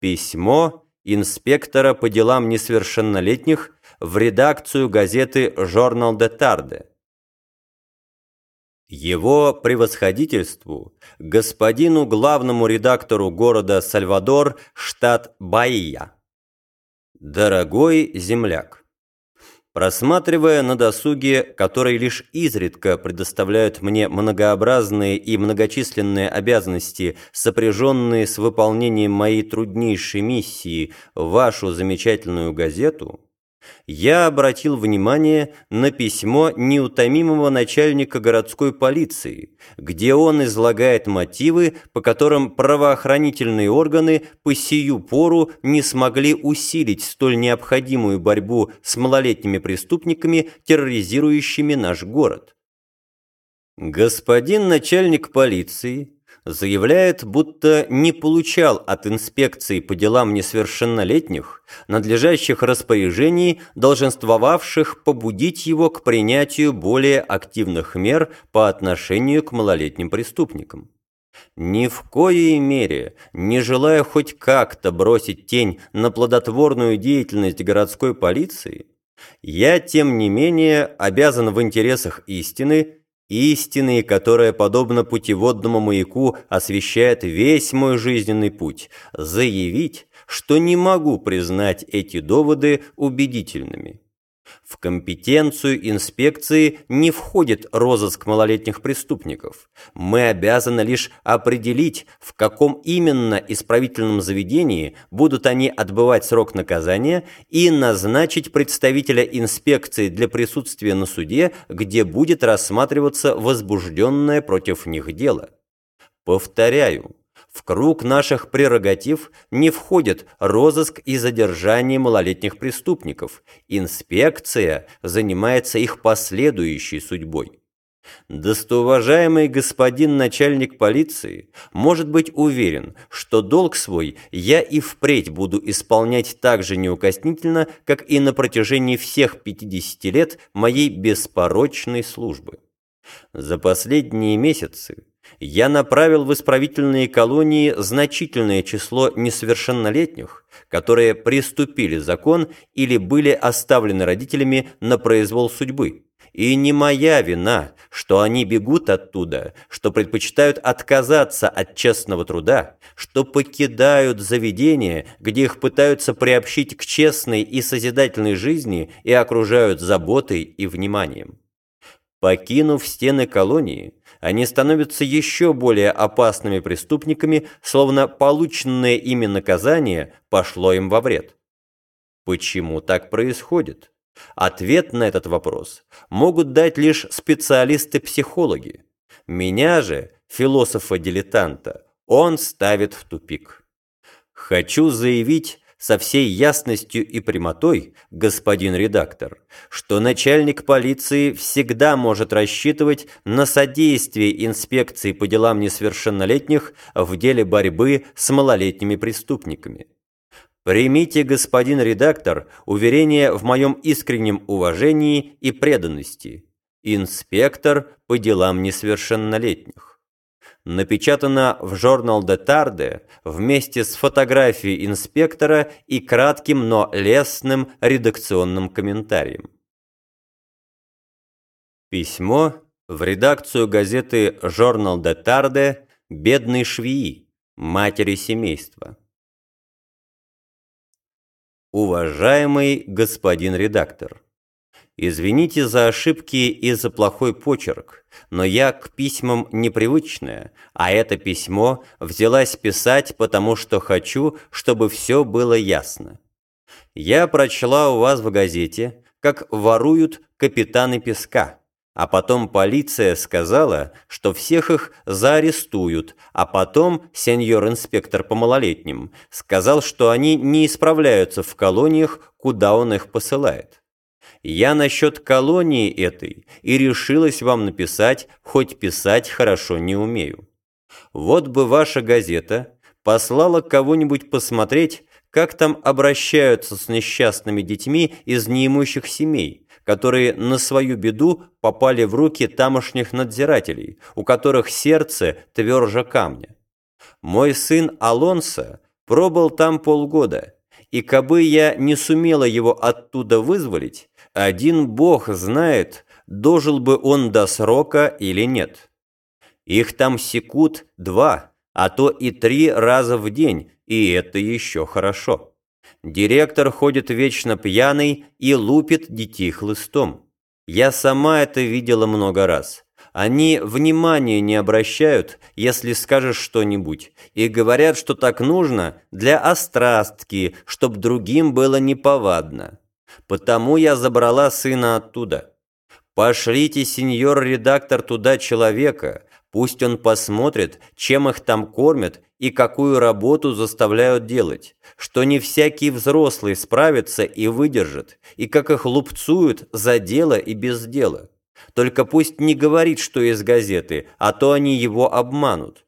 Письмо инспектора по делам несовершеннолетних в редакцию газеты «Журнал де Тарде». Его превосходительству, господину главному редактору города Сальвадор, штат Баия. Дорогой земляк, Просматривая на досуге, который лишь изредка предоставляют мне многообразные и многочисленные обязанности, сопряженные с выполнением моей труднейшей миссии, вашу замечательную газету, я обратил внимание на письмо неутомимого начальника городской полиции, где он излагает мотивы, по которым правоохранительные органы по сию пору не смогли усилить столь необходимую борьбу с малолетними преступниками, терроризирующими наш город. Господин начальник полиции заявляет, будто не получал от инспекции по делам несовершеннолетних надлежащих распоряжений, долженствовавших побудить его к принятию более активных мер по отношению к малолетним преступникам. Ни в коей мере, не желая хоть как-то бросить тень на плодотворную деятельность городской полиции, я, тем не менее, обязан в интересах истины Истины, которая, подобно путеводному маяку, освещает весь мой жизненный путь, заявить, что не могу признать эти доводы убедительными. В компетенцию инспекции не входит розыск малолетних преступников. Мы обязаны лишь определить, в каком именно исправительном заведении будут они отбывать срок наказания и назначить представителя инспекции для присутствия на суде, где будет рассматриваться возбужденное против них дело. Повторяю, в круг наших прерогатив не входит розыск и задержание малолетних преступников. Инспекция занимается их последующей судьбой. Достоуважаемый господин начальник полиции может быть уверен, что долг свой я и впредь буду исполнять так же неукоснительно, как и на протяжении всех 50 лет моей беспорочной службы. За последние месяцы я направил в исправительные колонии значительное число несовершеннолетних, которые приступили закон или были оставлены родителями на произвол судьбы. И не моя вина, что они бегут оттуда, что предпочитают отказаться от честного труда, что покидают заведения, где их пытаются приобщить к честной и созидательной жизни и окружают заботой и вниманием. Покинув стены колонии, они становятся еще более опасными преступниками, словно полученное ими наказание пошло им во вред. Почему так происходит? Ответ на этот вопрос могут дать лишь специалисты-психологи. Меня же, философа-дилетанта, он ставит в тупик. Хочу заявить, со всей ясностью и прямотой, господин редактор, что начальник полиции всегда может рассчитывать на содействие инспекции по делам несовершеннолетних в деле борьбы с малолетними преступниками. Примите, господин редактор, уверение в моем искреннем уважении и преданности. Инспектор по делам несовершеннолетних напечатана в журнал де Тарде вместе с фотографией инспектора и кратким, но лестным редакционным комментарием. Письмо в редакцию газеты «Журнал де Тарде» бедной швеи, матери семейства. Уважаемый господин редактор, Извините за ошибки и за плохой почерк, но я к письмам непривычная, а это письмо взялась писать, потому что хочу, чтобы все было ясно. Я прочла у вас в газете, как воруют капитаны песка, а потом полиция сказала, что всех их заарестуют, а потом сеньор-инспектор по малолетним сказал, что они не исправляются в колониях, куда он их посылает. Я насчет колонии этой и решилась вам написать, хоть писать хорошо не умею. Вот бы ваша газета послала кого-нибудь посмотреть, как там обращаются с несчастными детьми из неимущих семей, которые на свою беду попали в руки тамошних надзирателей, у которых сердце тверже камня. Мой сын Алонсо Пробыл там полгода, и кабы я не сумела его оттуда вызволить, один бог знает, дожил бы он до срока или нет. Их там секут два, а то и три раза в день, и это еще хорошо. Директор ходит вечно пьяный и лупит детей хлыстом. Я сама это видела много раз. Они внимания не обращают, если скажешь что-нибудь, и говорят, что так нужно для острастки, чтоб другим было неповадно. Потому я забрала сына оттуда. Пошлите, сеньор-редактор, туда человека, пусть он посмотрит, чем их там кормят и какую работу заставляют делать, что не всякий взрослый справится и выдержит, и как их лупцуют за дело и без дела. Только пусть не говорит, что из газеты, а то они его обманут.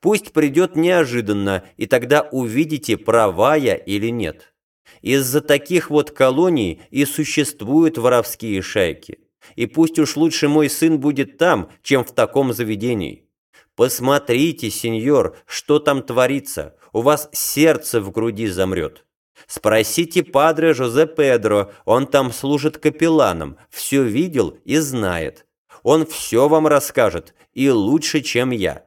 Пусть придет неожиданно, и тогда увидите, права я или нет. Из-за таких вот колоний и существуют воровские шайки. И пусть уж лучше мой сын будет там, чем в таком заведении. Посмотрите, сеньор, что там творится. У вас сердце в груди замрет. Спросите падре Жозе Педро, он там служит капелланом, все видел и знает. Он все вам расскажет, и лучше, чем я.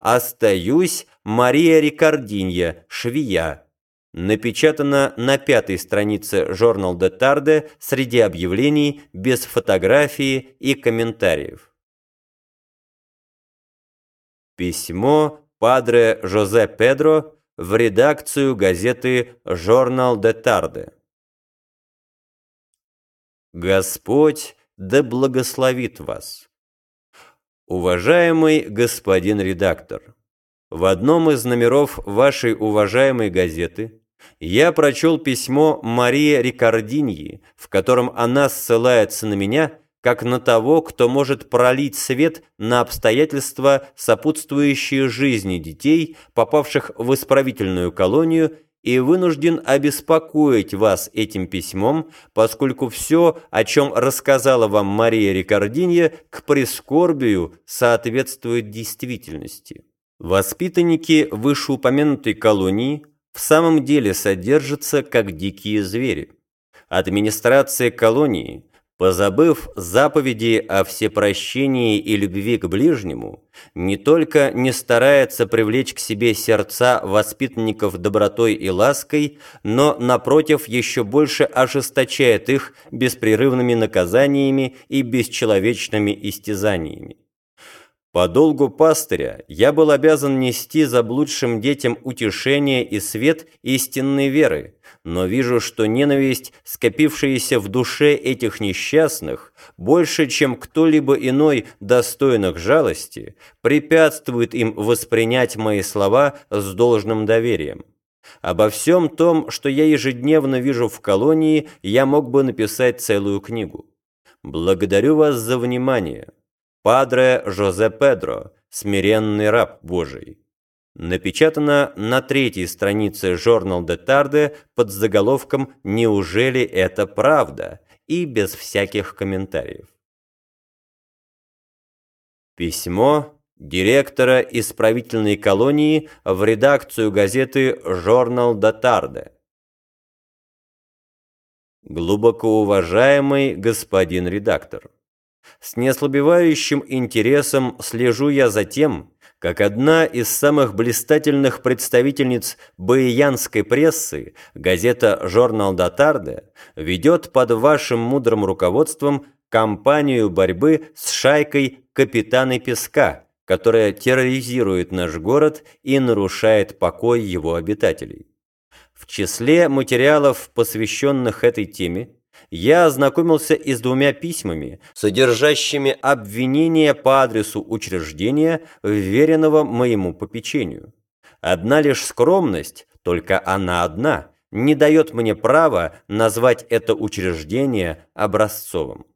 Остаюсь Мария Рикардинья, швея. Напечатано на пятой странице журнал де Тарде среди объявлений без фотографии и комментариев. Письмо Падре Жозе Педро в редакцию газеты «Журнал де Тарде». Господь да благословит вас. Уважаемый господин редактор, в одном из номеров вашей уважаемой газеты я прочел письмо Марии Рикардиньи, в котором она ссылается на меня как на того, кто может пролить свет на обстоятельства, сопутствующие жизни детей, попавших в исправительную колонию, и вынужден обеспокоить вас этим письмом, поскольку все, о чем рассказала вам Мария Рикардинья, к прискорбию соответствует действительности. Воспитанники вышеупомянутой колонии в самом деле содержатся как дикие звери. Администрация колонии Позабыв заповеди о всепрощении и любви к ближнему, не только не старается привлечь к себе сердца воспитанников добротой и лаской, но, напротив, еще больше ожесточает их беспрерывными наказаниями и бесчеловечными истязаниями. По долгу пастыря я был обязан нести заблудшим детям утешение и свет истинной веры, но вижу, что ненависть, скопившаяся в душе этих несчастных, больше, чем кто-либо иной достойных жалости, препятствует им воспринять мои слова с должным доверием. Обо всем том, что я ежедневно вижу в колонии, я мог бы написать целую книгу. Благодарю вас за внимание. Падре Жозе Педро, смиренный раб Божий. Напечатано на третьей странице журнал де Тарде под заголовком «Неужели это правда?» и без всяких комментариев. Письмо директора исправительной колонии в редакцию газеты «Журнал де Тарде». Глубоко уважаемый господин редактор, с неослабевающим интересом слежу я за тем, как одна из самых блистательных представительниц баиянской прессы, газета «Журнал Датарде», ведет под вашим мудрым руководством кампанию борьбы с шайкой «Капитаны Песка», которая терроризирует наш город и нарушает покой его обитателей. В числе материалов, посвященных этой теме, я ознакомился и с двумя письмами, содержащими обвинения по адресу учреждения, вверенного моему попечению. Одна лишь скромность, только она одна, не дает мне права назвать это учреждение образцовым.